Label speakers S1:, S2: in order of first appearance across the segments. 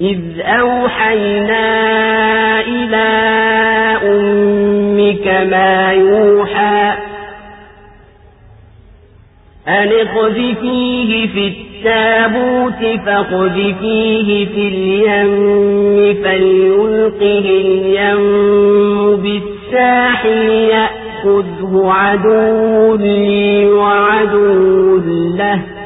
S1: إذ أوحينا إلى أمك ما يوحى أن اقذفيه في التابوت فاقذفيه في اليم فليلقه اليم بالساحل يأخذه عدو لي وعدو له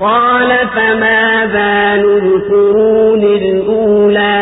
S1: قال فما بال القرون الأولى